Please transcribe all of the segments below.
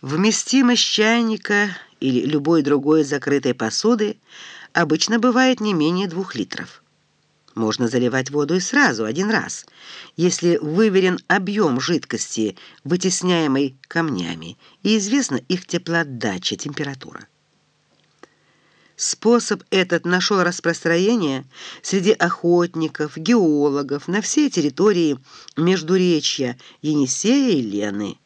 Вместимость чайника или любой другой закрытой посуды обычно бывает не менее двух литров. Можно заливать воду и сразу, один раз, если выверен объем жидкости, вытесняемой камнями, и известна их теплоотдача, температура. Способ этот нашел распространение среди охотников, геологов на всей территории Междуречья, Енисея и Лены.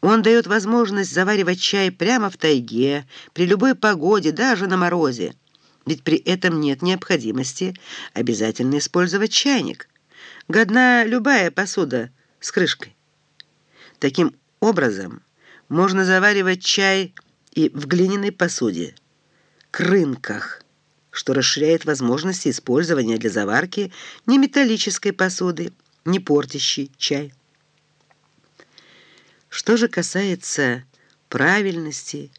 Он дает возможность заваривать чай прямо в тайге, при любой погоде, даже на морозе ведь при этом нет необходимости обязательно использовать чайник. Годна любая посуда с крышкой. Таким образом, можно заваривать чай и в глиняной посуде, крынках, что расширяет возможности использования для заварки не металлической посуды, не портящей чай. Что же касается правильности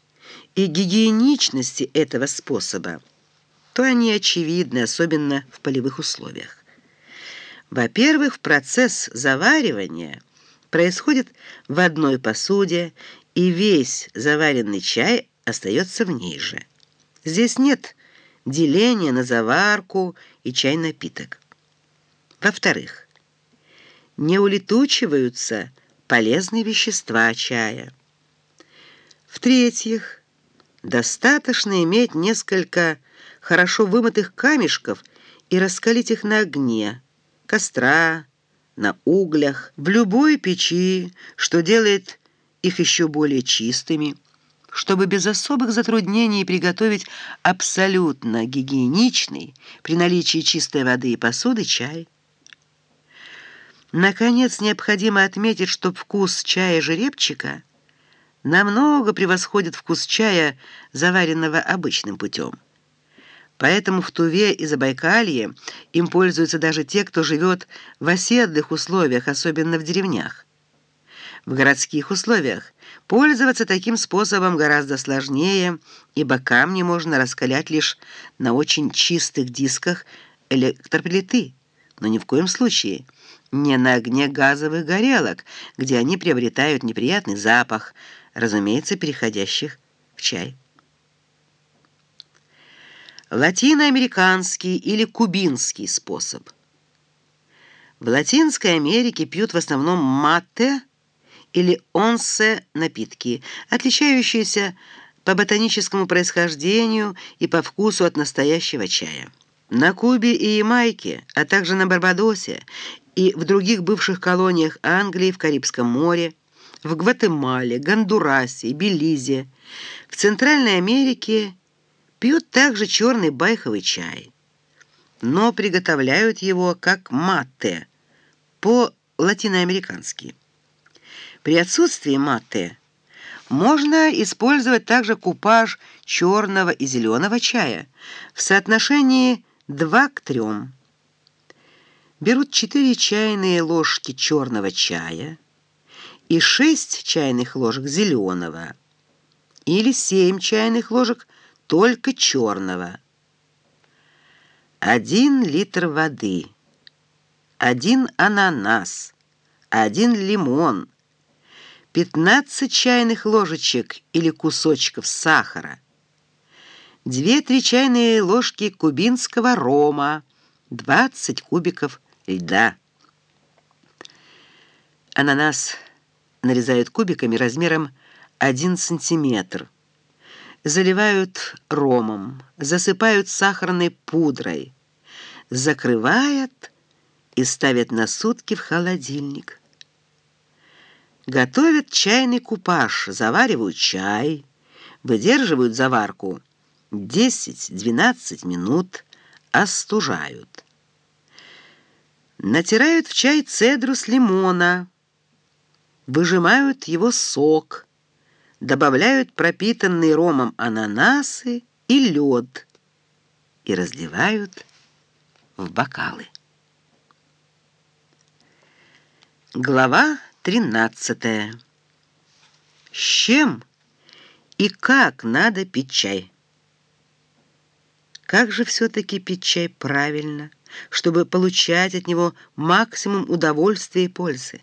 и гигиеничности этого способа, то они очевидны, особенно в полевых условиях. Во-первых, процесс заваривания происходит в одной посуде, и весь заваренный чай остается в ней же. Здесь нет деления на заварку и чай-напиток. Во-вторых, не улетучиваются полезные вещества чая. В-третьих, достаточно иметь несколько хорошо вымытых камешков и раскалить их на огне, костра, на углях, в любой печи, что делает их еще более чистыми, чтобы без особых затруднений приготовить абсолютно гигиеничный при наличии чистой воды и посуды чай. Наконец, необходимо отметить, что вкус чая жеребчика намного превосходит вкус чая, заваренного обычным путем. Поэтому в Туве и Забайкалье им пользуются даже те, кто живет в оседлых условиях, особенно в деревнях. В городских условиях пользоваться таким способом гораздо сложнее, ибо камни можно раскалять лишь на очень чистых дисках электроплиты, но ни в коем случае не на огне газовых горелок, где они приобретают неприятный запах, разумеется, переходящих в чай латиноамериканский или кубинский способ. В Латинской Америке пьют в основном мате или онсе напитки, отличающиеся по ботаническому происхождению и по вкусу от настоящего чая. На Кубе и Ямайке, а также на Барбадосе и в других бывших колониях Англии в Карибском море, в Гватемале, Гондурасе, Белизе, в Центральной Америке Пьют также черный байховый чай, но приготовляют его как мате, по-латиноамерикански. При отсутствии мате можно использовать также купаж черного и зеленого чая в соотношении 2 к 3. Берут 4 чайные ложки черного чая и 6 чайных ложек зеленого или 7 чайных ложек только черного. Один литр воды, один ананас, один лимон, 15 чайных ложечек или кусочков сахара, 2-3 чайные ложки кубинского рома, 20 кубиков льда. Ананас нарезают кубиками размером 1 сантиметр заливают ромом, засыпают сахарной пудрой, закрывают и ставят на сутки в холодильник. Готовят чайный купаж, заваривают чай, выдерживают заварку 10-12 минут, остужают. Натирают в чай цедру с лимона, выжимают его сок – добавляют пропитанные ромом ананасы и лед и разливают в бокалы. Глава 13. С чем и как надо пить чай? Как же все-таки пить чай правильно, чтобы получать от него максимум удовольствия и пользы?